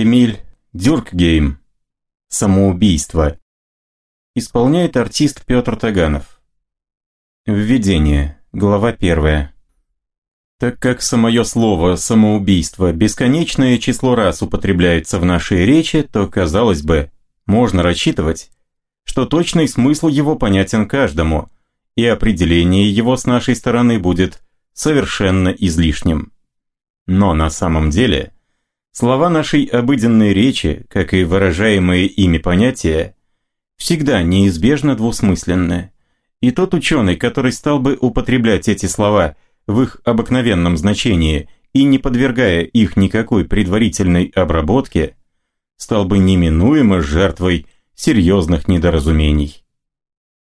Эмиль Дюркгейм. Самоубийство. Исполняет артист Петр Таганов. Введение. Глава первая. Так как самое слово «самоубийство» бесконечное число раз употребляется в нашей речи, то, казалось бы, можно рассчитывать, что точный смысл его понятен каждому, и определение его с нашей стороны будет совершенно излишним. Но на самом деле, слова нашей обыденной речи, как и выражаемые ими понятия, всегда неизбежно двусмысленны. И тот ученый, который стал бы употреблять эти слова в их обыкновенном значении и не подвергая их никакой предварительной обработке, стал бы неминуемо жертвой серьезных недоразумений.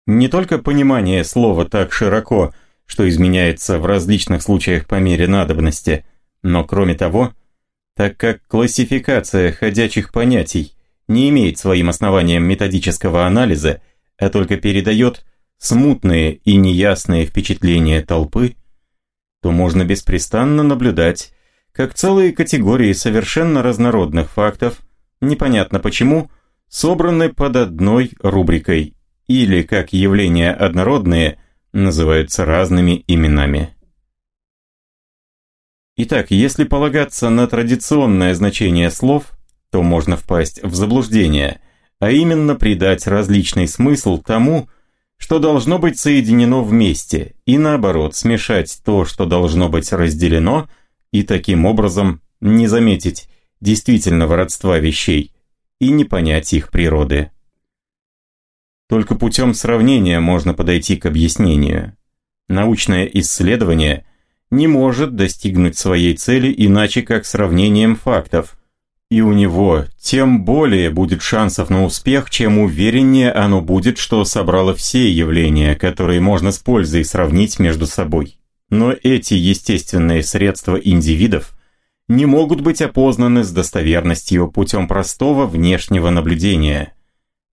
Не только понимание слова так широко, что изменяется в различных случаях по мере надобности, но кроме того, так как классификация ходячих понятий не имеет своим основанием методического анализа, а только передает смутные и неясные впечатления толпы, то можно беспрестанно наблюдать, как целые категории совершенно разнородных фактов, непонятно почему, собраны под одной рубрикой или как явления однородные называются разными именами. Итак, если полагаться на традиционное значение слов, то можно впасть в заблуждение, а именно придать различный смысл тому, что должно быть соединено вместе, и наоборот смешать то, что должно быть разделено, и таким образом не заметить действительного родства вещей и не понять их природы. Только путем сравнения можно подойти к объяснению. Научное исследование не может достигнуть своей цели иначе как сравнением фактов, и у него тем более будет шансов на успех, чем увереннее оно будет, что собрало все явления, которые можно с пользой сравнить между собой. Но эти естественные средства индивидов не могут быть опознаны с достоверностью путем простого внешнего наблюдения,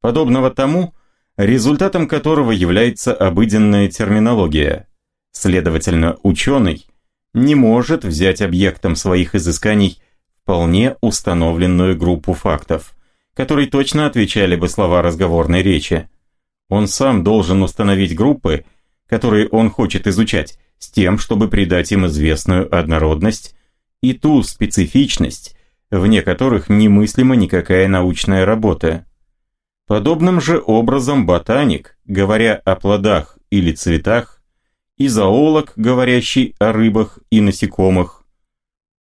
подобного тому, результатом которого является обыденная терминология. Следовательно, ученый не может взять объектом своих изысканий вполне установленную группу фактов, которые точно отвечали бы слова разговорной речи. Он сам должен установить группы, которые он хочет изучать, с тем, чтобы придать им известную однородность и ту специфичность, вне которых немыслима никакая научная работа. Подобным же образом ботаник, говоря о плодах или цветах, и зоолог, говорящий о рыбах и насекомых,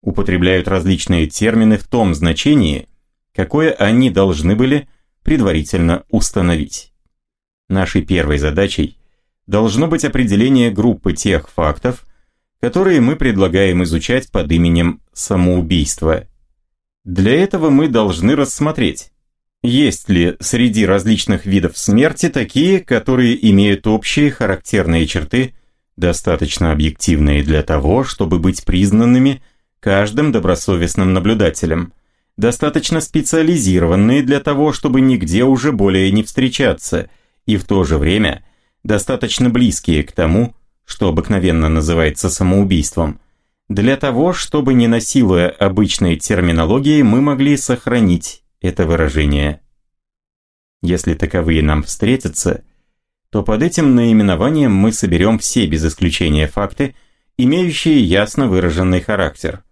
употребляют различные термины в том значении, какое они должны были предварительно установить. Нашей первой задачей должно быть определение группы тех фактов, которые мы предлагаем изучать под именем самоубийства. Для этого мы должны рассмотреть, есть ли среди различных видов смерти такие, которые имеют общие характерные черты, достаточно объективные для того, чтобы быть признанными каждым добросовестным наблюдателем, достаточно специализированные для того, чтобы нигде уже более не встречаться, и в то же время достаточно близкие к тому, что обыкновенно называется самоубийством, для того, чтобы, не насилуя обычной терминологии, мы могли сохранить это выражение. Если таковые нам встретятся, то под этим наименованием мы соберем все без исключения факты, имеющие ясно выраженный характер,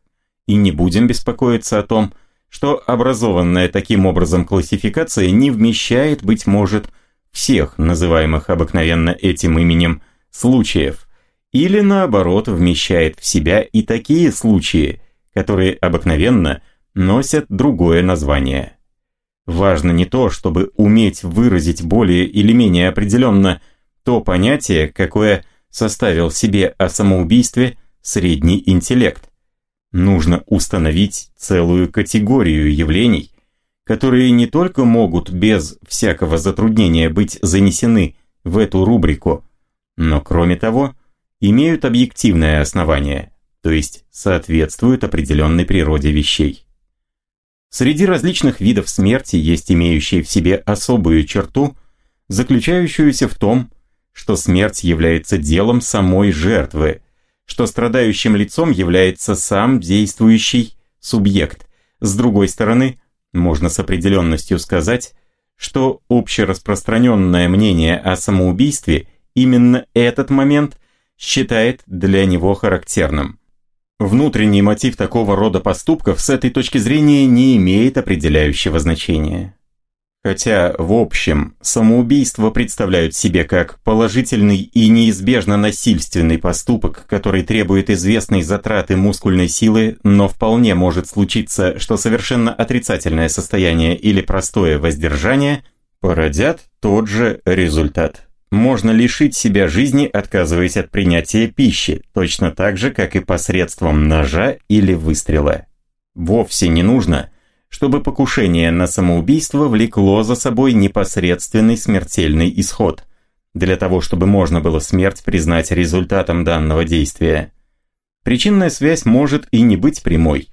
и не будем беспокоиться о том, что образованная таким образом классификация не вмещает, быть может, всех называемых обыкновенно этим именем случаев, или наоборот вмещает в себя и такие случаи, которые обыкновенно носят другое название. Важно не то, чтобы уметь выразить более или менее определенно то понятие, какое составил себе о самоубийстве средний интеллект. Нужно установить целую категорию явлений, которые не только могут без всякого затруднения быть занесены в эту рубрику, но кроме того, имеют объективное основание, то есть соответствуют определенной природе вещей. Среди различных видов смерти есть имеющие в себе особую черту, заключающуюся в том, что смерть является делом самой жертвы, что страдающим лицом является сам действующий субъект. С другой стороны, можно с определенностью сказать, что общераспространенное мнение о самоубийстве именно этот момент считает для него характерным. Внутренний мотив такого рода поступков с этой точки зрения не имеет определяющего значения. Хотя, в общем, самоубийство представляют себе как положительный и неизбежно насильственный поступок, который требует известной затраты мускульной силы, но вполне может случиться, что совершенно отрицательное состояние или простое воздержание породят тот же результат. Можно лишить себя жизни, отказываясь от принятия пищи, точно так же, как и посредством ножа или выстрела. Вовсе не нужно – чтобы покушение на самоубийство влекло за собой непосредственный смертельный исход, для того чтобы можно было смерть признать результатом данного действия. Причинная связь может и не быть прямой.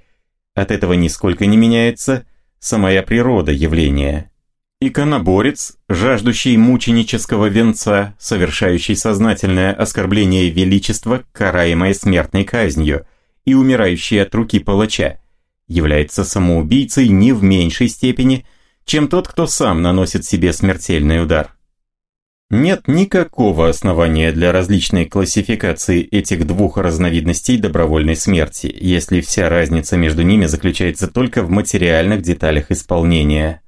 От этого нисколько не меняется самая природа явления. Иконоборец, жаждущий мученического венца, совершающий сознательное оскорбление величества, караемое смертной казнью, и умирающий от руки палача – является самоубийцей не в меньшей степени, чем тот, кто сам наносит себе смертельный удар. Нет никакого основания для различной классификации этих двух разновидностей добровольной смерти, если вся разница между ними заключается только в материальных деталях исполнения.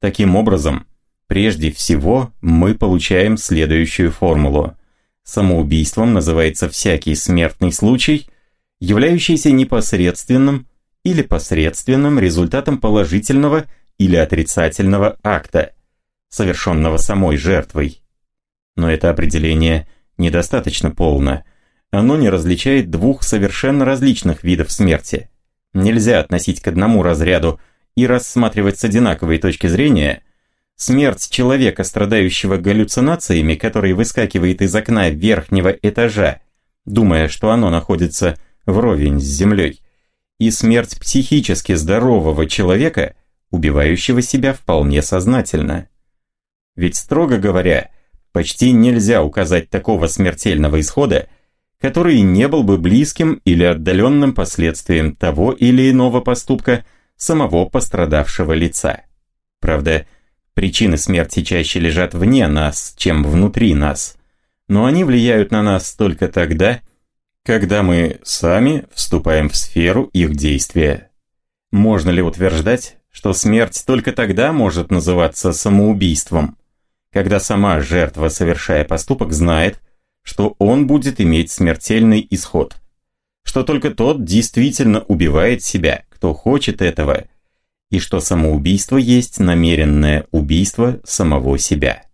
Таким образом, прежде всего мы получаем следующую формулу. Самоубийством называется всякий смертный случай, являющийся непосредственным, или посредственным результатом положительного или отрицательного акта, совершенного самой жертвой. Но это определение недостаточно полно. Оно не различает двух совершенно различных видов смерти. Нельзя относить к одному разряду и рассматривать с одинаковой точки зрения смерть человека, страдающего галлюцинациями, который выскакивает из окна верхнего этажа, думая, что оно находится вровень с землей, и смерть психически здорового человека, убивающего себя вполне сознательно. Ведь, строго говоря, почти нельзя указать такого смертельного исхода, который не был бы близким или отдаленным последствием того или иного поступка самого пострадавшего лица. Правда, причины смерти чаще лежат вне нас, чем внутри нас, но они влияют на нас только тогда, когда мы сами вступаем в сферу их действия. Можно ли утверждать, что смерть только тогда может называться самоубийством, когда сама жертва, совершая поступок, знает, что он будет иметь смертельный исход, что только тот действительно убивает себя, кто хочет этого, и что самоубийство есть намеренное убийство самого себя.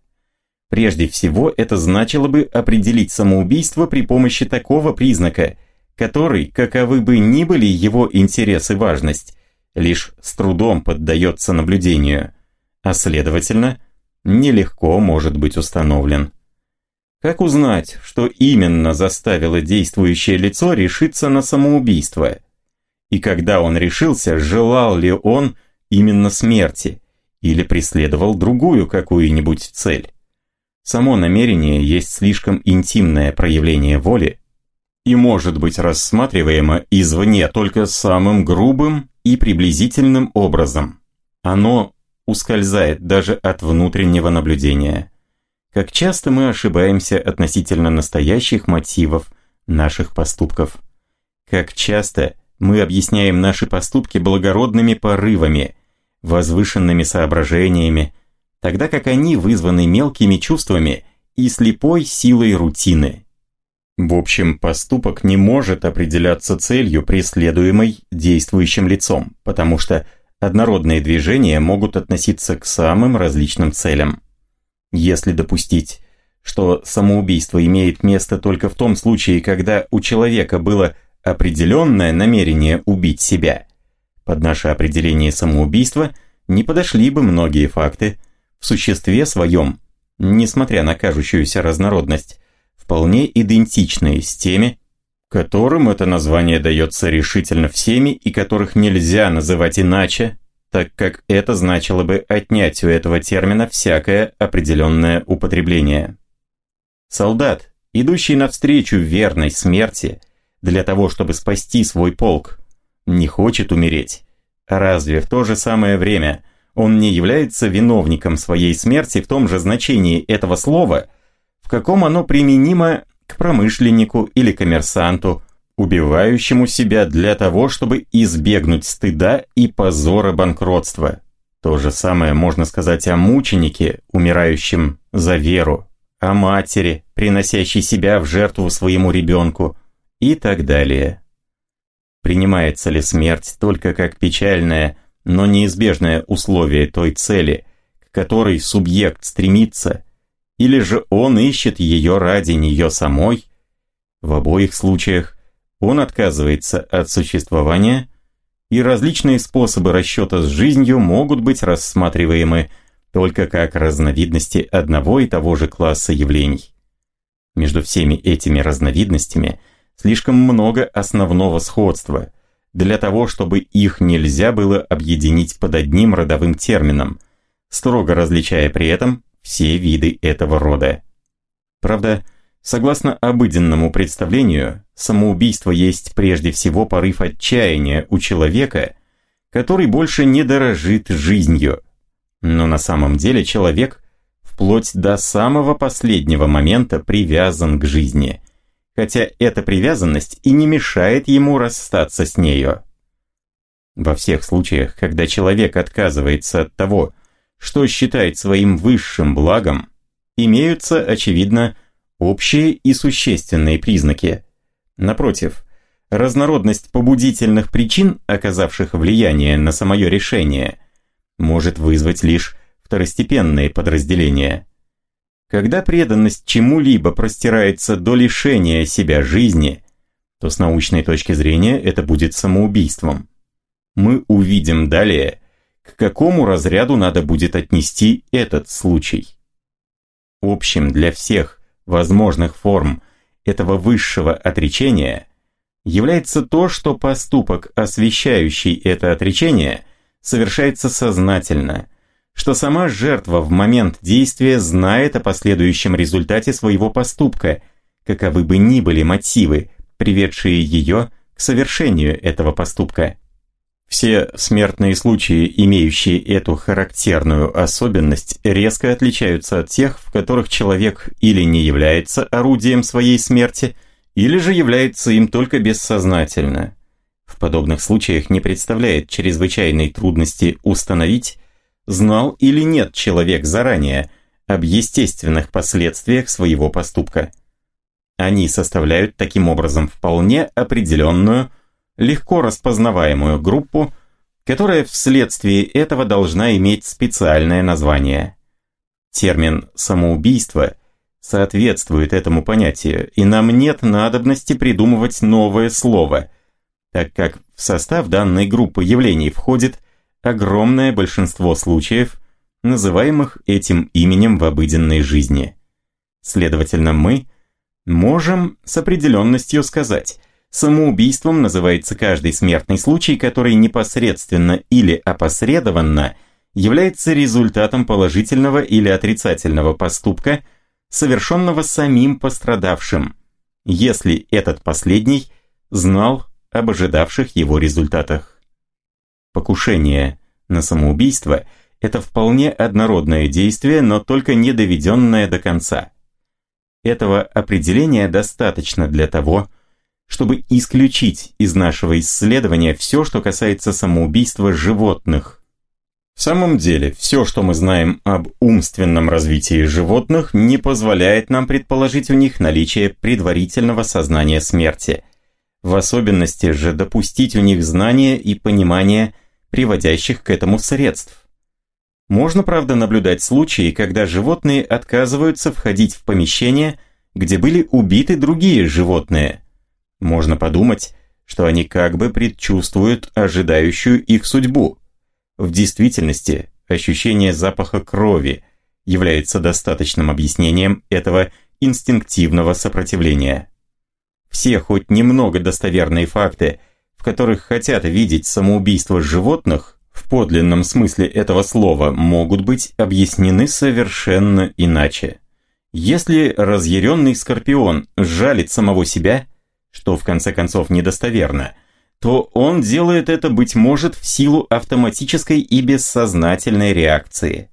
Прежде всего, это значило бы определить самоубийство при помощи такого признака, который, каковы бы ни были его интерес и важность, лишь с трудом поддается наблюдению, а следовательно, нелегко может быть установлен. Как узнать, что именно заставило действующее лицо решиться на самоубийство? И когда он решился, желал ли он именно смерти или преследовал другую какую-нибудь цель? Само намерение есть слишком интимное проявление воли и может быть рассматриваемо извне только самым грубым и приблизительным образом. Оно ускользает даже от внутреннего наблюдения. Как часто мы ошибаемся относительно настоящих мотивов наших поступков. Как часто мы объясняем наши поступки благородными порывами, возвышенными соображениями, тогда как они вызваны мелкими чувствами и слепой силой рутины. В общем, поступок не может определяться целью, преследуемой действующим лицом, потому что однородные движения могут относиться к самым различным целям. Если допустить, что самоубийство имеет место только в том случае, когда у человека было определенное намерение убить себя, под наше определение самоубийства не подошли бы многие факты, в существе своем, несмотря на кажущуюся разнородность, вполне идентичные с теми, которым это название дается решительно всеми и которых нельзя называть иначе, так как это значило бы отнять у этого термина всякое определенное употребление. Солдат, идущий навстречу верной смерти для того, чтобы спасти свой полк, не хочет умереть, разве в то же самое время он не является виновником своей смерти в том же значении этого слова, в каком оно применимо к промышленнику или коммерсанту, убивающему себя для того, чтобы избегнуть стыда и позора банкротства. То же самое можно сказать о мученике, умирающем за веру, о матери, приносящей себя в жертву своему ребенку и так далее. Принимается ли смерть только как печальное, но неизбежное условие той цели, к которой субъект стремится, или же он ищет ее ради нее самой? В обоих случаях он отказывается от существования, и различные способы расчета с жизнью могут быть рассматриваемы только как разновидности одного и того же класса явлений. Между всеми этими разновидностями слишком много основного сходства для того, чтобы их нельзя было объединить под одним родовым термином, строго различая при этом все виды этого рода. Правда, Согласно обыденному представлению, самоубийство есть прежде всего порыв отчаяния у человека, который больше не дорожит жизнью. Но на самом деле человек вплоть до самого последнего момента привязан к жизни, хотя эта привязанность и не мешает ему расстаться с нею. Во всех случаях, когда человек отказывается от того, что считает своим высшим благом, имеются, очевидно, общие и существенные признаки. Напротив, разнородность побудительных причин, оказавших влияние на самое решение, может вызвать лишь второстепенные подразделения. Когда преданность чему-либо простирается до лишения себя жизни, то с научной точки зрения это будет самоубийством. Мы увидим далее, к какому разряду надо будет отнести этот случай. Общим для всех возможных форм этого высшего отречения является то, что поступок, освещающий это отречение, совершается сознательно, что сама жертва в момент действия знает о последующем результате своего поступка, каковы бы ни были мотивы, приведшие ее к совершению этого поступка. Все смертные случаи, имеющие эту характерную особенность, резко отличаются от тех, в которых человек или не является орудием своей смерти, или же является им только бессознательно. В подобных случаях не представляет чрезвычайной трудности установить, знал или нет человек заранее об естественных последствиях своего поступка. Они составляют таким образом вполне определенную, легко распознаваемую группу, которая вследствие этого должна иметь специальное название. Термин «самоубийство» соответствует этому понятию, и нам нет надобности придумывать новое слово, так как в состав данной группы явлений входит огромное большинство случаев, называемых этим именем в обыденной жизни. Следовательно, мы можем с определенностью сказать, Самоубийством называется каждый смертный случай, который непосредственно или опосредованно является результатом положительного или отрицательного поступка, совершенного самим пострадавшим, если этот последний знал об ожидавших его результатах. Покушение на самоубийство – это вполне однородное действие, но только не доведенное до конца. Этого определения достаточно для того, чтобы исключить из нашего исследования все, что касается самоубийства животных. В самом деле, все, что мы знаем об умственном развитии животных, не позволяет нам предположить у них наличие предварительного сознания смерти. В особенности же допустить у них знания и понимание, приводящих к этому средств. Можно, правда, наблюдать случаи, когда животные отказываются входить в помещение, где были убиты другие животные – можно подумать, что они как бы предчувствуют ожидающую их судьбу. В действительности, ощущение запаха крови является достаточным объяснением этого инстинктивного сопротивления. Все хоть немного достоверные факты, в которых хотят видеть самоубийство животных, в подлинном смысле этого слова, могут быть объяснены совершенно иначе. Если разъяренный скорпион жалит самого себя – что в конце концов недостоверно, то он делает это, быть может, в силу автоматической и бессознательной реакции.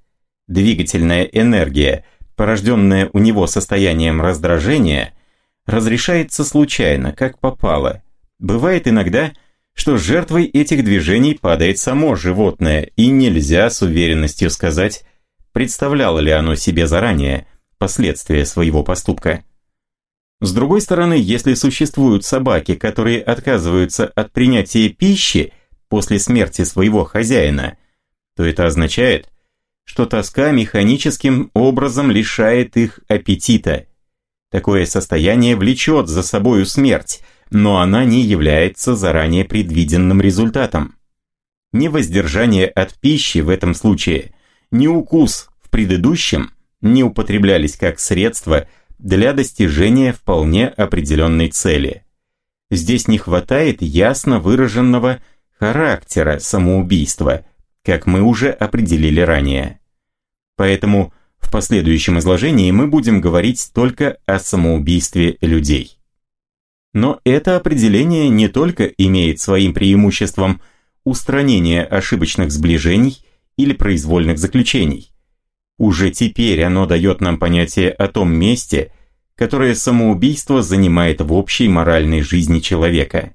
Двигательная энергия, порожденная у него состоянием раздражения, разрешается случайно, как попало. Бывает иногда, что жертвой этих движений падает само животное, и нельзя с уверенностью сказать, представляло ли оно себе заранее последствия своего поступка. С другой стороны, если существуют собаки, которые отказываются от принятия пищи после смерти своего хозяина, то это означает, что тоска механическим образом лишает их аппетита. Такое состояние влечет за собою смерть, но она не является заранее предвиденным результатом. Ни воздержание от пищи в этом случае, ни укус в предыдущем не употреблялись как средство для достижения вполне определенной цели. Здесь не хватает ясно выраженного характера самоубийства, как мы уже определили ранее. Поэтому в последующем изложении мы будем говорить только о самоубийстве людей. Но это определение не только имеет своим преимуществом устранение ошибочных сближений или произвольных заключений. Уже теперь оно дает нам понятие о том месте, которое самоубийство занимает в общей моральной жизни человека.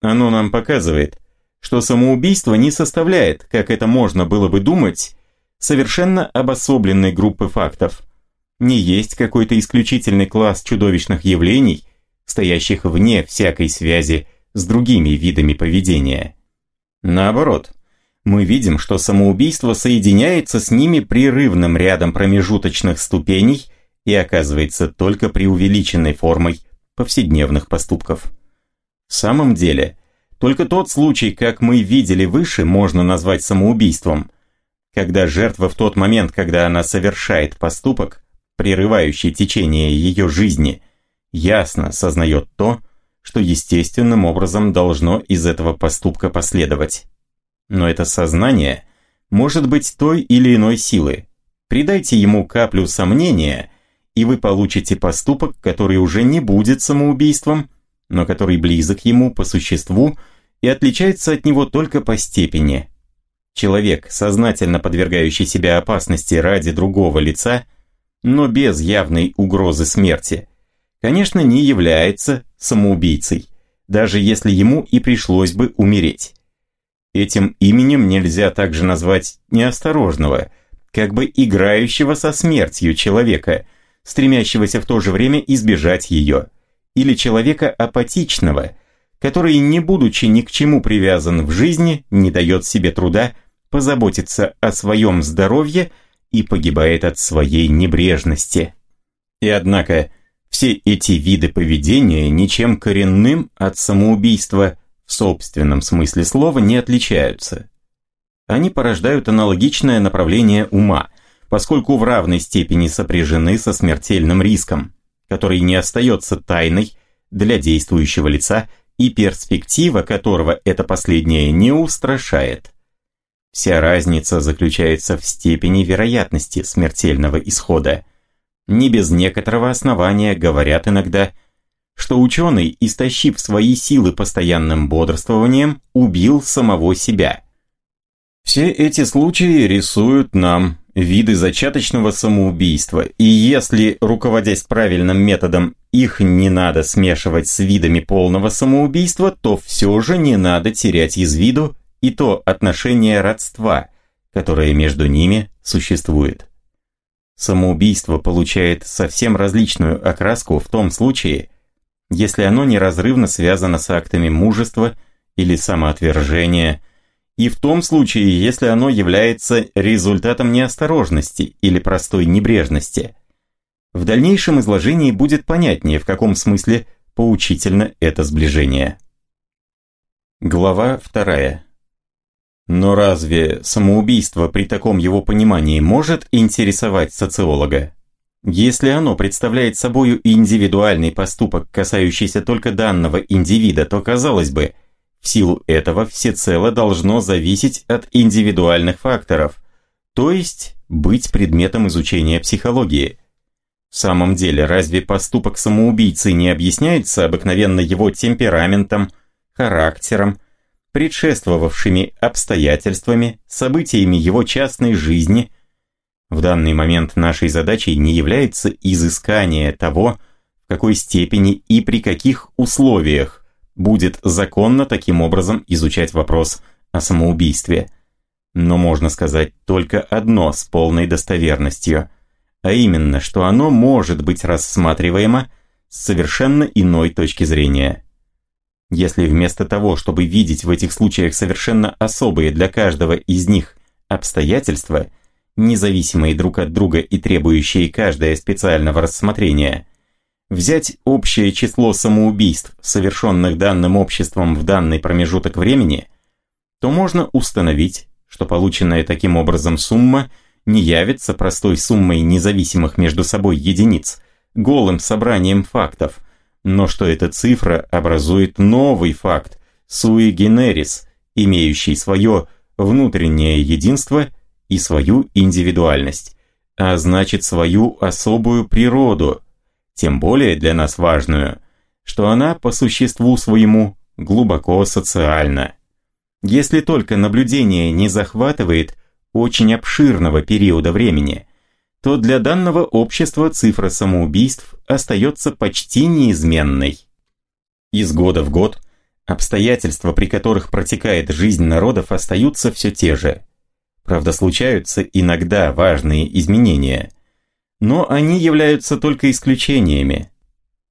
Оно нам показывает, что самоубийство не составляет, как это можно было бы думать, совершенно обособленной группы фактов. Не есть какой-то исключительный класс чудовищных явлений, стоящих вне всякой связи с другими видами поведения. Наоборот, мы видим, что самоубийство соединяется с ними прерывным рядом промежуточных ступеней и оказывается только преувеличенной формой повседневных поступков. В самом деле, только тот случай, как мы видели выше, можно назвать самоубийством, когда жертва в тот момент, когда она совершает поступок, прерывающий течение ее жизни, ясно сознает то, что естественным образом должно из этого поступка последовать. Но это сознание может быть той или иной силы. Придайте ему каплю сомнения, и вы получите поступок, который уже не будет самоубийством, но который близок ему по существу и отличается от него только по степени. Человек, сознательно подвергающий себя опасности ради другого лица, но без явной угрозы смерти, конечно, не является самоубийцей, даже если ему и пришлось бы умереть. Этим именем нельзя также назвать неосторожного, как бы играющего со смертью человека, стремящегося в то же время избежать ее, или человека апатичного, который, не будучи ни к чему привязан в жизни, не дает себе труда позаботиться о своем здоровье и погибает от своей небрежности. И однако, все эти виды поведения ничем коренным от самоубийства в собственном смысле слова не отличаются. Они порождают аналогичное направление ума, поскольку в равной степени сопряжены со смертельным риском, который не остается тайной для действующего лица и перспектива которого это последнее не устрашает. Вся разница заключается в степени вероятности смертельного исхода – не без некоторого основания говорят иногда, что ученый, истощив свои силы постоянным бодрствованием, убил самого себя. Все эти случаи рисуют нам виды зачаточного самоубийства, и если, руководясь правильным методом, их не надо смешивать с видами полного самоубийства, то все же не надо терять из виду и то отношение родства, которое между ними существует. Самоубийство получает совсем различную окраску в том случае, если оно неразрывно связано с актами мужества или самоотвержения, и в том случае, если оно является результатом неосторожности или простой небрежности. В дальнейшем изложении будет понятнее, в каком смысле поучительно это сближение. Глава вторая. Но разве самоубийство при таком его понимании может интересовать социолога? Если оно представляет собою индивидуальный поступок, касающийся только данного индивида, то, казалось бы, в силу этого всецело должно зависеть от индивидуальных факторов, то есть быть предметом изучения психологии. В самом деле, разве поступок самоубийцы не объясняется обыкновенно его темпераментом, характером, предшествовавшими обстоятельствами, событиями его частной жизни. В данный момент нашей задачей не является изыскание того, в какой степени и при каких условиях будет законно таким образом изучать вопрос о самоубийстве. Но можно сказать только одно с полной достоверностью, а именно, что оно может быть рассматриваемо с совершенно иной точки зрения. Если вместо того, чтобы видеть в этих случаях совершенно особые для каждого из них обстоятельства, независимые друг от друга и требующие каждое специального рассмотрения, взять общее число самоубийств, совершенных данным обществом в данный промежуток времени, то можно установить, что полученная таким образом сумма не явится простой суммой независимых между собой единиц, голым собранием фактов – но что эта цифра образует новый факт, sui generis, имеющий свое внутреннее единство и свою индивидуальность, а значит свою особую природу, тем более для нас важную, что она по существу своему глубоко социальна. Если только наблюдение не захватывает очень обширного периода времени, то для данного общества цифра самоубийств остается почти неизменной. Из года в год обстоятельства, при которых протекает жизнь народов, остаются все те же. Правда, случаются иногда важные изменения, но они являются только исключениями.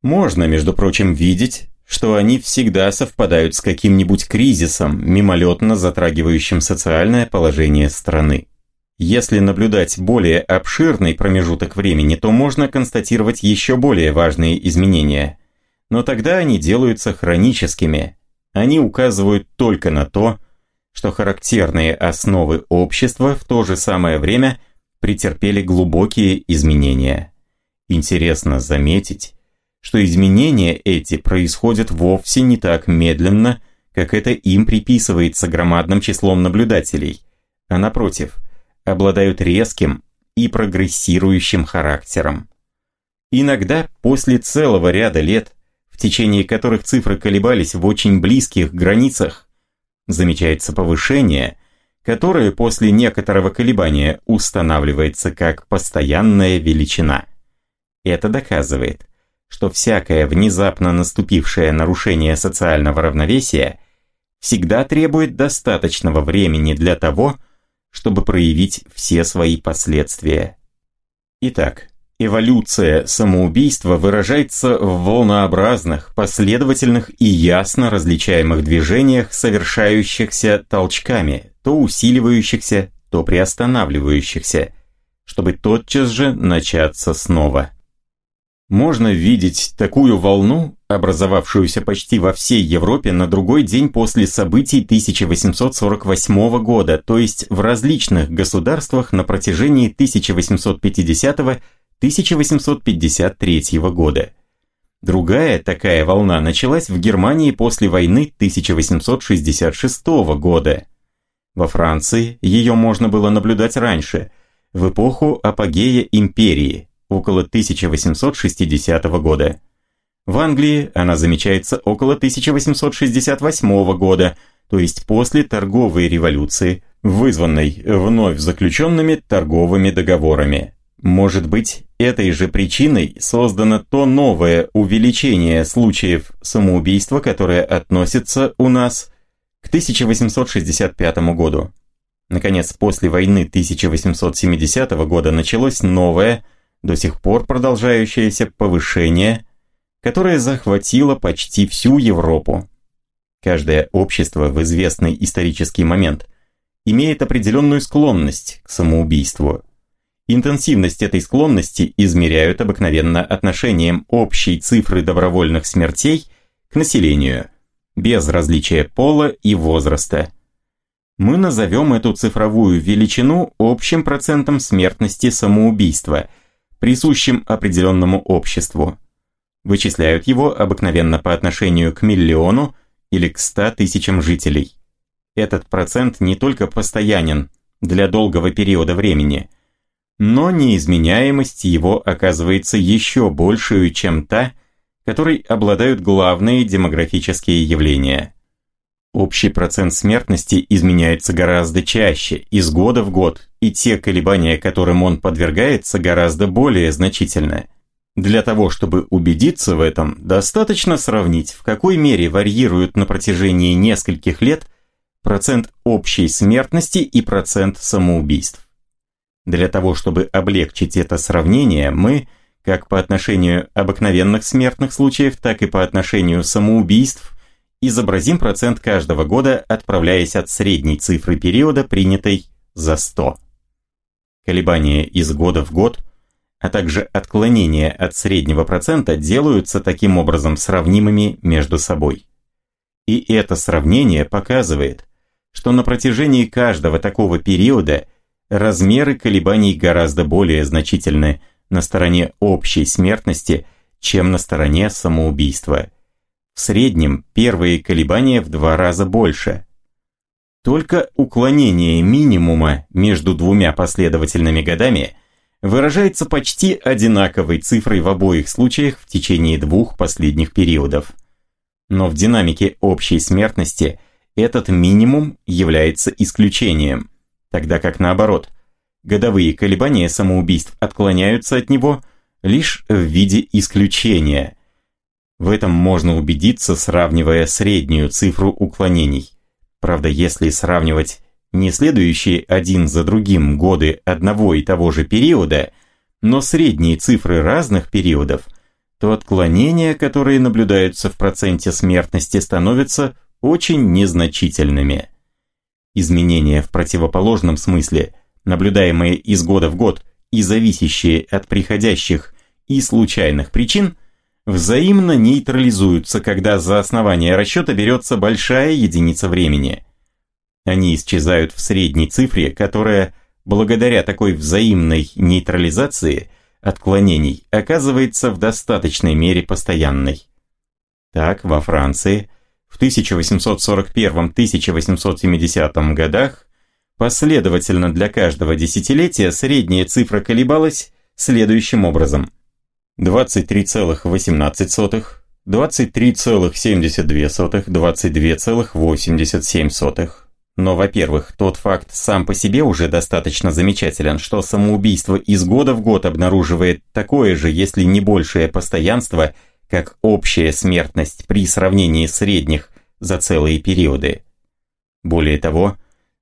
Можно, между прочим, видеть, что они всегда совпадают с каким-нибудь кризисом, мимолетно затрагивающим социальное положение страны. Если наблюдать более обширный промежуток времени, то можно констатировать еще более важные изменения. Но тогда они делаются хроническими. Они указывают только на то, что характерные основы общества в то же самое время претерпели глубокие изменения. Интересно заметить, что изменения эти происходят вовсе не так медленно, как это им приписывается громадным числом наблюдателей, а напротив – обладают резким и прогрессирующим характером. Иногда после целого ряда лет, в течение которых цифры колебались в очень близких границах, замечается повышение, которое после некоторого колебания устанавливается как постоянная величина. Это доказывает, что всякое внезапно наступившее нарушение социального равновесия всегда требует достаточного времени для того, чтобы проявить все свои последствия. Итак, эволюция самоубийства выражается в волнообразных, последовательных и ясно различаемых движениях, совершающихся толчками, то усиливающихся, то приостанавливающихся, чтобы тотчас же начаться снова. Можно видеть такую волну, образовавшуюся почти во всей Европе на другой день после событий 1848 года, то есть в различных государствах на протяжении 1850-1853 года. Другая такая волна началась в Германии после войны 1866 года. Во Франции ее можно было наблюдать раньше, в эпоху апогея империи, около 1860 года. В Англии она замечается около 1868 года, то есть после торговой революции, вызванной вновь заключенными торговыми договорами. Может быть, этой же причиной создано то новое увеличение случаев самоубийства, которое относится у нас к 1865 году. Наконец, после войны 1870 года началось новое – до сих пор продолжающееся повышение, которое захватило почти всю Европу. Каждое общество в известный исторический момент имеет определенную склонность к самоубийству. Интенсивность этой склонности измеряют обыкновенно отношением общей цифры добровольных смертей к населению, без различия пола и возраста. Мы назовем эту цифровую величину общим процентом смертности самоубийства – присущим определенному обществу. Вычисляют его обыкновенно по отношению к миллиону или к 100 тысячам жителей. Этот процент не только постоянен для долгого периода времени, но неизменяемость его оказывается еще большую, чем та, которой обладают главные демографические явления. Общий процент смертности изменяется гораздо чаще, из года в год, и те колебания, которым он подвергается, гораздо более значительны. Для того, чтобы убедиться в этом, достаточно сравнить, в какой мере варьируют на протяжении нескольких лет процент общей смертности и процент самоубийств. Для того, чтобы облегчить это сравнение, мы, как по отношению обыкновенных смертных случаев, так и по отношению самоубийств, изобразим процент каждого года, отправляясь от средней цифры периода, принятой за 100. Колебания из года в год – а также отклонения от среднего процента делаются таким образом сравнимыми между собой. И это сравнение показывает, что на протяжении каждого такого периода размеры колебаний гораздо более значительны на стороне общей смертности, чем на стороне самоубийства. В среднем первые колебания в два раза больше. Только уклонение минимума между двумя последовательными годами – выражается почти одинаковой цифрой в обоих случаях в течение двух последних периодов. Но в динамике общей смертности этот минимум является исключением, тогда как наоборот, годовые колебания самоубийств отклоняются от него лишь в виде исключения. В этом можно убедиться, сравнивая среднюю цифру уклонений. Правда, если сравнивать не следующие один за другим годы одного и того же периода, но средние цифры разных периодов, то отклонения, которые наблюдаются в проценте смертности, становятся очень незначительными. Изменения в противоположном смысле, наблюдаемые из года в год и зависящие от приходящих и случайных причин, взаимно нейтрализуются, когда за основание расчета берется большая единица времени – они исчезают в средней цифре, которая, благодаря такой взаимной нейтрализации отклонений, оказывается в достаточной мере постоянной. Так, во Франции в 1841-1870 годах последовательно для каждого десятилетия средняя цифра колебалась следующим образом. 23,18, 23,72, 22,87. Но, во-первых, тот факт сам по себе уже достаточно замечателен, что самоубийство из года в год обнаруживает такое же, если не большее постоянство, как общая смертность при сравнении средних за целые периоды. Более того,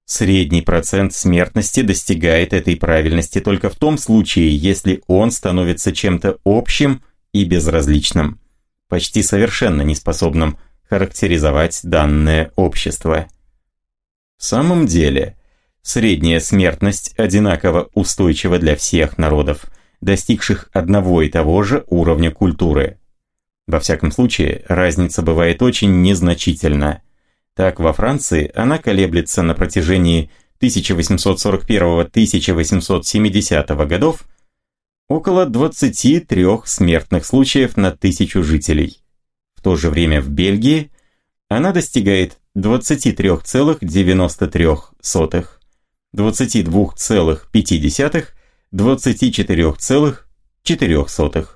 средний процент смертности достигает этой правильности только в том случае, если он становится чем-то общим и безразличным, почти совершенно неспособным характеризовать данное общество. В самом деле, средняя смертность одинаково устойчива для всех народов, достигших одного и того же уровня культуры. Во всяком случае, разница бывает очень незначительна. Так, во Франции она колеблется на протяжении 1841-1870 годов около 23 смертных случаев на тысячу жителей. В то же время в Бельгии она достигает 23,93, 22,5, 24,4.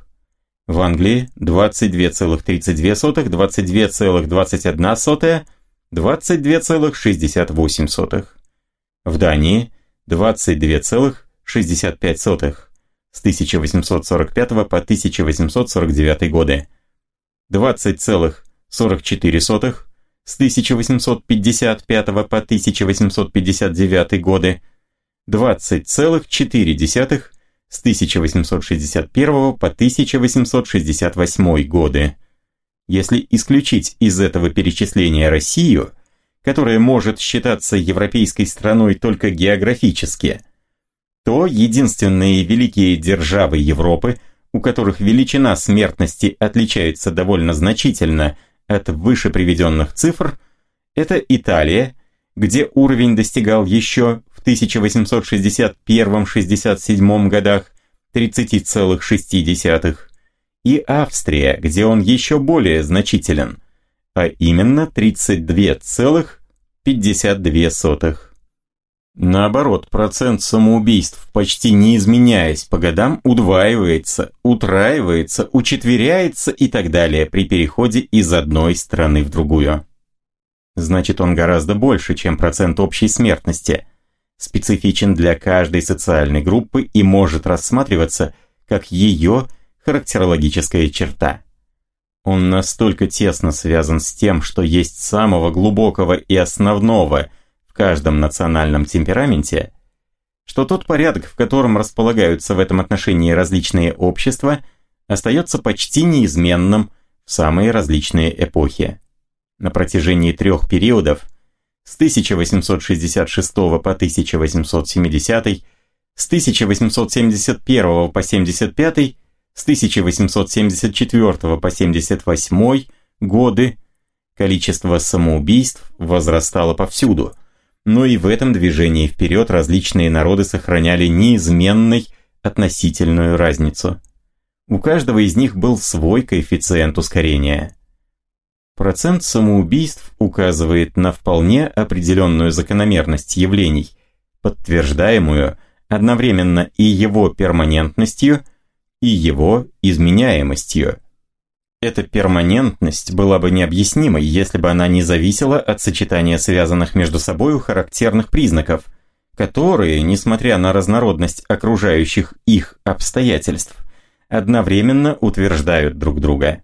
В Англии 22,32, 22,21, 22,68. В Дании 22,65 с 1845 по 1849 годы, 20,44 с 1855 по 1859 годы, 20,4 с 1861 по 1868 годы. Если исключить из этого перечисления Россию, которая может считаться европейской страной только географически, то единственные великие державы Европы, у которых величина смертности отличается довольно значительно – от выше приведенных цифр, это Италия, где уровень достигал еще в 1861-67 годах 30,6, и Австрия, где он еще более значителен, а именно 32,52. Наоборот, процент самоубийств, почти не изменяясь по годам, удваивается, утраивается, учетверяется и так далее при переходе из одной страны в другую. значит он гораздо больше, чем процент общей смертности, специфичен для каждой социальной группы и может рассматриваться как ее характерологическая черта. Он настолько тесно связан с тем, что есть самого глубокого и основного в каждом национальном темпераменте, что тот порядок, в котором располагаются в этом отношении различные общества, остается почти неизменным в самые различные эпохи. На протяжении трех периодов с 1866 по 1870, с 1871 по 75 с 1874 по 78 годы количество самоубийств возрастало повсюду, но и в этом движении вперед различные народы сохраняли неизменной относительную разницу. У каждого из них был свой коэффициент ускорения. Процент самоубийств указывает на вполне определенную закономерность явлений, подтверждаемую одновременно и его перманентностью – и его изменяемостью. Эта перманентность была бы необъяснимой, если бы она не зависела от сочетания связанных между собой характерных признаков, которые, несмотря на разнородность окружающих их обстоятельств, одновременно утверждают друг друга.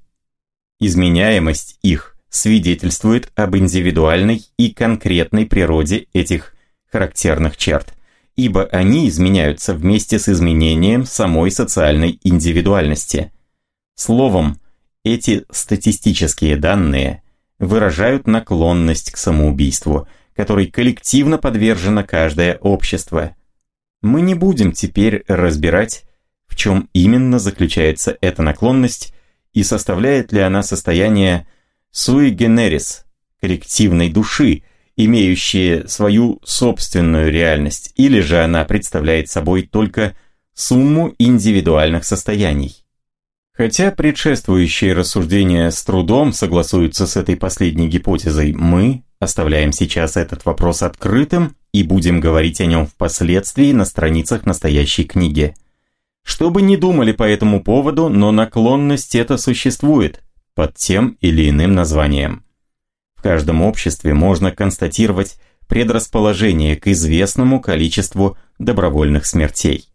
Изменяемость их свидетельствует об индивидуальной и конкретной природе этих характерных черт ибо они изменяются вместе с изменением самой социальной индивидуальности. Словом, эти статистические данные выражают наклонность к самоубийству, которой коллективно подвержено каждое общество. Мы не будем теперь разбирать, в чем именно заключается эта наклонность и составляет ли она состояние sui generis, коллективной души, имеющие свою собственную реальность, или же она представляет собой только сумму индивидуальных состояний. Хотя предшествующие рассуждения с трудом согласуются с этой последней гипотезой, мы оставляем сейчас этот вопрос открытым и будем говорить о нем впоследствии на страницах настоящей книги. Что бы ни думали по этому поводу, но наклонность эта существует под тем или иным названием каждом обществе можно констатировать предрасположение к известному количеству добровольных смертей.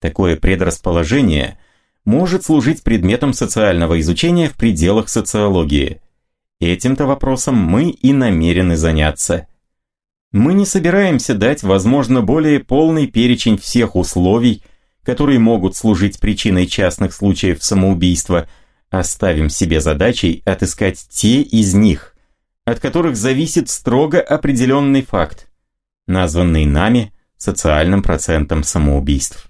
Такое предрасположение может служить предметом социального изучения в пределах социологии. Этим-то вопросом мы и намерены заняться. Мы не собираемся дать, возможно, более полный перечень всех условий, которые могут служить причиной частных случаев самоубийства, оставим себе задачей отыскать те из них, от которых зависит строго определенный факт, названный нами социальным процентом самоубийств.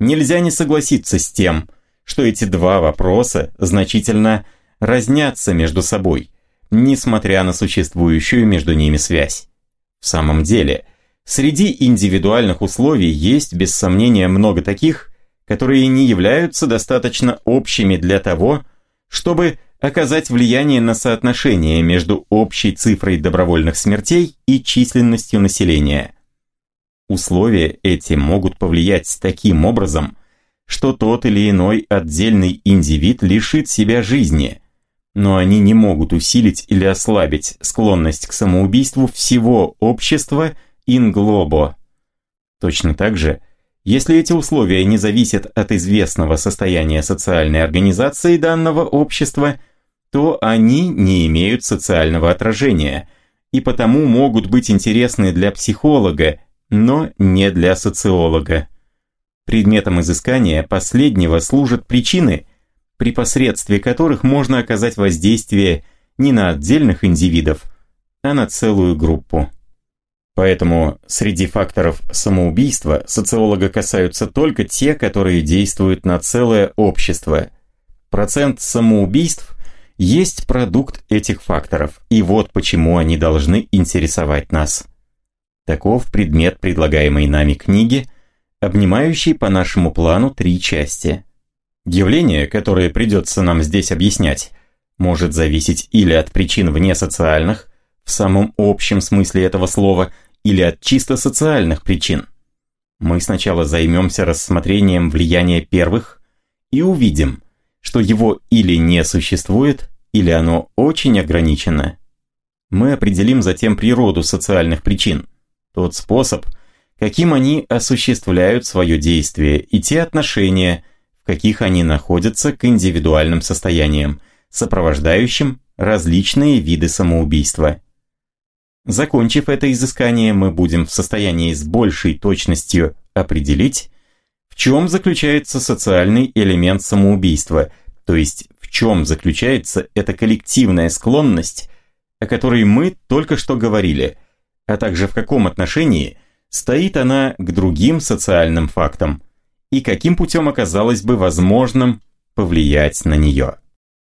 Нельзя не согласиться с тем, что эти два вопроса значительно разнятся между собой, несмотря на существующую между ними связь. В самом деле, среди индивидуальных условий есть без сомнения много таких, которые не являются достаточно общими для того, чтобы оказать влияние на соотношение между общей цифрой добровольных смертей и численностью населения. Условия эти могут повлиять таким образом, что тот или иной отдельный индивид лишит себя жизни, но они не могут усилить или ослабить склонность к самоубийству всего общества инглобо. Точно так же, если эти условия не зависят от известного состояния социальной организации данного общества – то они не имеют социального отражения и потому могут быть интересны для психолога, но не для социолога. Предметом изыскания последнего служат причины, при посредстве которых можно оказать воздействие не на отдельных индивидов, а на целую группу. Поэтому среди факторов самоубийства социолога касаются только те, которые действуют на целое общество. Процент самоубийств есть продукт этих факторов, и вот почему они должны интересовать нас. Таков предмет предлагаемой нами книги, обнимающий по нашему плану три части. Явление, которое придется нам здесь объяснять, может зависеть или от причин вне социальных, в самом общем смысле этого слова, или от чисто социальных причин. Мы сначала займемся рассмотрением влияния первых и увидим, что его или не существует, или оно очень ограничено. мы определим затем природу социальных причин, тот способ, каким они осуществляют свое действие и те отношения, в каких они находятся к индивидуальным состояниям, сопровождающим различные виды самоубийства. Закончив это изыскание, мы будем в состоянии с большей точностью определить, в чем заключается социальный элемент самоубийства, то есть в чем заключается эта коллективная склонность, о которой мы только что говорили, а также в каком отношении стоит она к другим социальным фактам и каким путем оказалось бы возможным повлиять на нее.